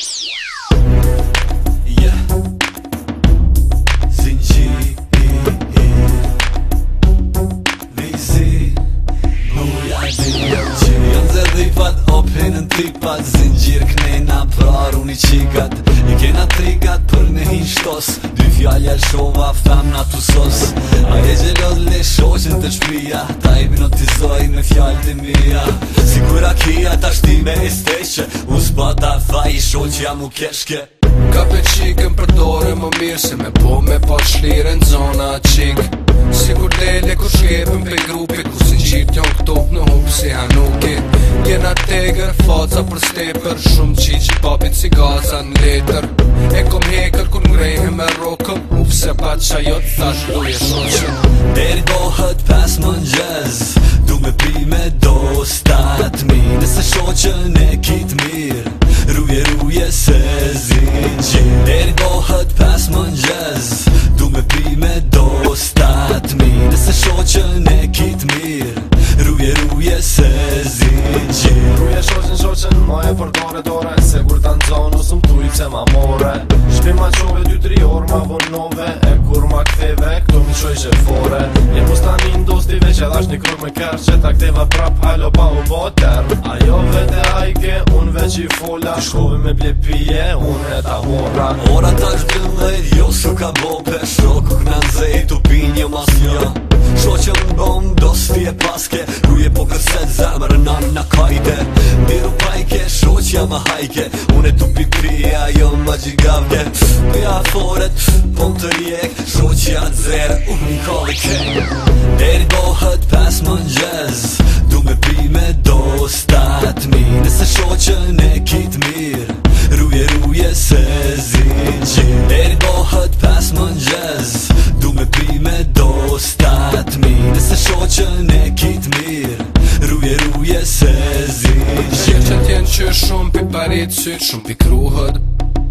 Jë, zinëgjirë, vizirë, bluja të njëgjirë Jënë zë rripat, o penën tripat, zinëgjirë këne na prarun i qikat I kena trikat për në hinë shtos, dy fjallja lëshova, fëtam na tusos A e gjelodhë në shoqën të qpia, ta i minotizoj me fjallë të mija me i steqe Us pa ta tha i sho që jam u keshke Ka pe qikën për dore më mirë Se me po me pa shlire në zona qik Si kur dele kur shkepën pe grupit Ku si qitë njën këtop në hupë si hanuki Gjena tegër, faca për stepër Shumë qitë që papit si gaza në letër E kom hekër kur në me rokëm Uf se pa qajot thash duje Shqoqën e kit mirë ve Shpi ma qove 2-3 orë ma vonove E kur ma ktheve, këtu mi qoj që fore Një mos ta një ndosti veç edhe ashtë një kruj me kërë Që ta këtheva prap, hajlo pa u botër Ajo vete hajke, unë veq i fola shkove me ble pije, unë e ta hora Ora ta është bilë jo së ka bo për shok Kuk në në zej, një mas një Qo që më bom, dosti e paske Kruje po kërset, zemë rëna në kajte Diru pajke, shok që jam e hajke Fria jo më gjigavje Me foret Pon të rjek Shoqja të zer Unë një kove kej Deri bohët pas më njëz Du me pi me dost karit syt shumë pikruhët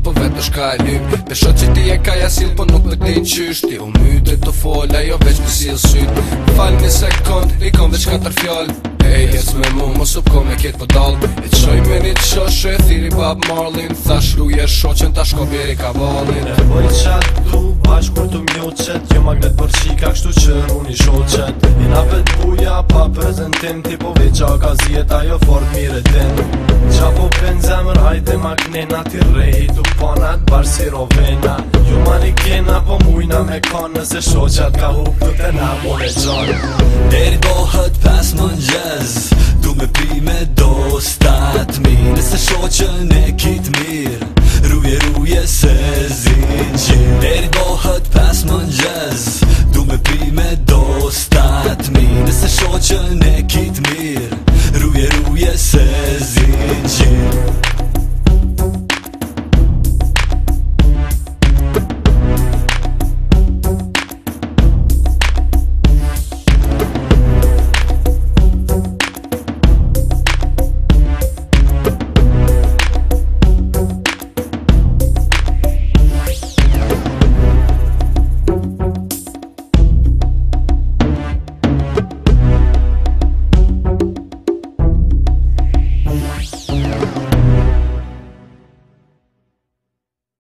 Po vetë është ka e lyp Besho që ti e ka jasil po nuk me ti qysh Ti u myte të fola, jo veç me si e syt Falë një sekund, i kom veç katër fjall E jetës me mu, mos up kom e kjetë po dal E të shoj me një qo, shë e thiri bab Marlin Tha shlu je shoqen, ta shko bjeri ka valin E voj qatë du bashkë kur të mjoqet Jo magnet për qika, kështu që unë i shoqet Jena vet buja, pa prezentim Ti po veqa ka zjeta, jo fort mire tim ben zemër hajde ma knena ti rej du panat bar si rovena ju mani kena po mujna me kanë se shoqat ka hup të të na po le gjarë deri bohët pas më njëz du me pi me do stat mi nëse shoqën e kit mir ruje ruje se zin qim deri bohët pas më njëz du me pi me do stat mi nëse shoqën e kit mir ruje ruje se zin